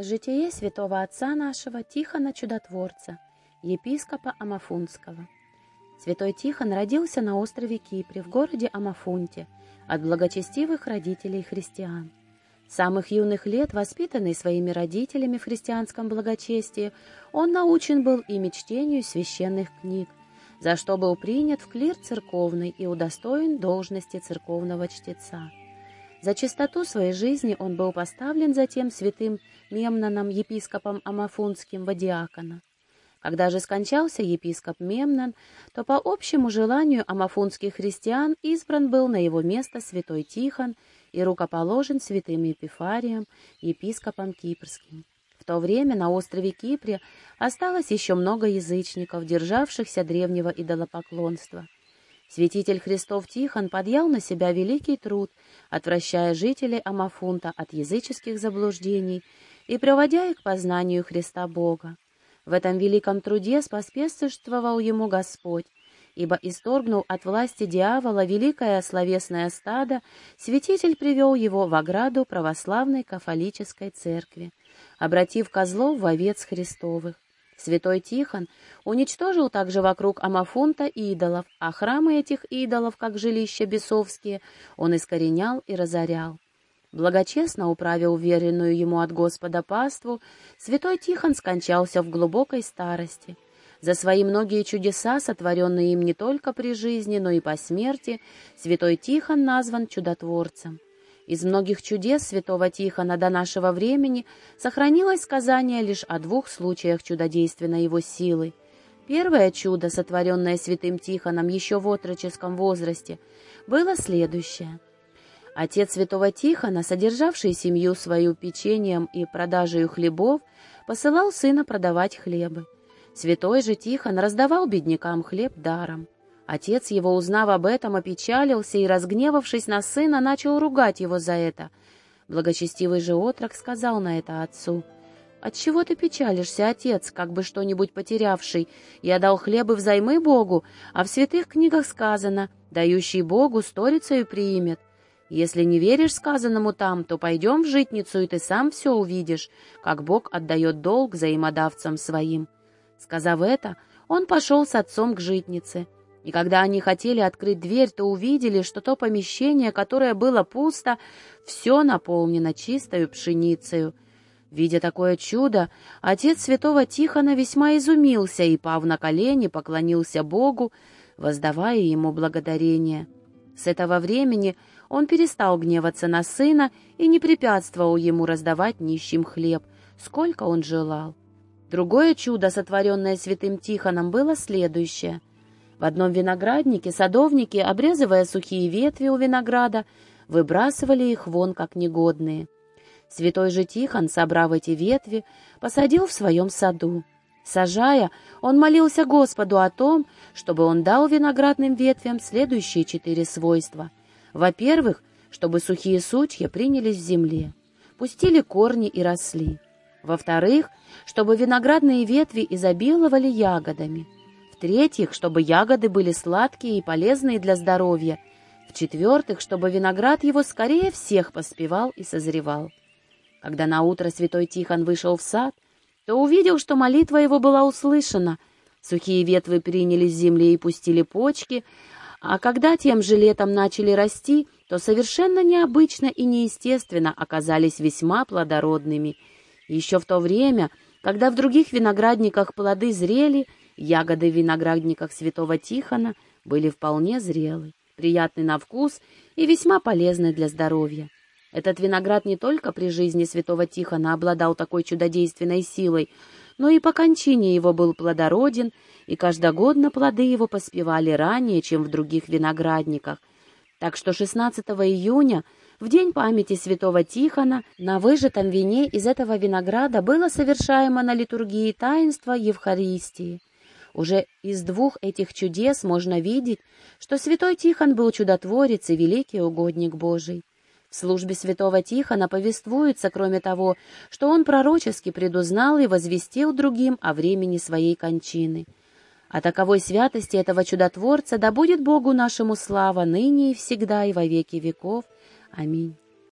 Житие святого отца нашего Тихона Чудотворца, епископа Амафунского. Святой Тихон родился на острове Кипре в городе Амафунте от благочестивых родителей христиан. С самых юных лет, воспитанный своими родителями в христианском благочестии, он научен был и мечтению священных книг, за что был принят в клир церковный и удостоен должности церковного чтеца. За чистоту своей жизни он был поставлен затем святым Мемнаном, епископом Амафунским, в диакона. Когда же скончался епископ Мемнан, то по общему желанию амафунских христиан избран был на его место святой Тихон и рукоположен святым Епифарием, епископом Кипрским. В то время на острове Кипре осталось еще много язычников, державшихся древнего идолопоклонства. Святитель Христов Тихон подъял на себя великий труд, отвращая жителей Амафунта от языческих заблуждений и приводя их к познанию Христа Бога. В этом великом труде споспешствовал ему Господь, ибо исторгнул от власти дьявола великое словесное стадо, святитель привел его в ограду православной кафолической церкви, обратив козлов в овец Христовых. Святой Тихон уничтожил также вокруг Амафунта идолов, а храмы этих идолов, как жилища бесовские, он искоренял и разорял. Благочестно управил веренную ему от Господа паству, святой Тихон скончался в глубокой старости. За свои многие чудеса, сотворенные им не только при жизни, но и по смерти, святой Тихон назван чудотворцем. Из многих чудес святого Тихона до нашего времени сохранилось сказание лишь о двух случаях чудодейственной его силы. Первое чудо, сотворенное святым Тихоном еще в отроческом возрасте, было следующее. Отец святого Тихона, содержавший семью свою печеньем и продажей хлебов, посылал сына продавать хлебы. Святой же Тихон раздавал беднякам хлеб даром. Отец его, узнав об этом, опечалился и, разгневавшись на сына, начал ругать его за это. Благочестивый же отрок сказал на это отцу, «Отчего ты печалишься, отец, как бы что-нибудь потерявший? Я дал хлебы взаймы Богу, а в святых книгах сказано, дающий Богу сторицею приимет. Если не веришь сказанному там, то пойдем в житницу, и ты сам все увидишь, как Бог отдает долг взаимодавцам своим». Сказав это, он пошел с отцом к житнице. И когда они хотели открыть дверь, то увидели, что то помещение, которое было пусто, все наполнено чистою пшеницею. Видя такое чудо, отец святого Тихона весьма изумился и, пав на колени, поклонился Богу, воздавая ему благодарение. С этого времени он перестал гневаться на сына и не препятствовал ему раздавать нищим хлеб, сколько он желал. Другое чудо, сотворенное святым Тихоном, было следующее — в одном винограднике садовники, обрезывая сухие ветви у винограда, выбрасывали их вон как негодные. Святой же Тихон, собрав эти ветви, посадил в своем саду. Сажая, он молился Господу о том, чтобы он дал виноградным ветвям следующие четыре свойства. Во-первых, чтобы сухие сучья принялись в земле, пустили корни и росли. Во-вторых, чтобы виноградные ветви изобиловали ягодами — в-третьих, чтобы ягоды были сладкие и полезные для здоровья. В-четвертых, чтобы виноград его скорее всех поспевал и созревал. Когда наутро святой Тихон вышел в сад, то увидел, что молитва его была услышана. Сухие ветвы приняли с земли и пустили почки, а когда тем же летом начали расти, то совершенно необычно и неестественно оказались весьма плодородными. еще в то время, когда в других виноградниках плоды зрели, Ягоды в виноградниках святого Тихона были вполне зрелы, приятны на вкус и весьма полезны для здоровья. Этот виноград не только при жизни святого Тихона обладал такой чудодейственной силой, но и по кончине его был плодороден, и каждогодно плоды его поспевали ранее, чем в других виноградниках. Так что 16 июня, в день памяти святого Тихона, на выжатом вине из этого винограда было совершаемо на литургии таинство Евхаристии. Уже из двух этих чудес можно видеть, что святой Тихон был чудотворец и великий угодник Божий. В службе святого Тихона повествуется, кроме того, что он пророчески предузнал и возвестил другим о времени своей кончины. О таковой святости этого чудотворца да будет Богу нашему слава ныне и всегда и во веки веков. Аминь.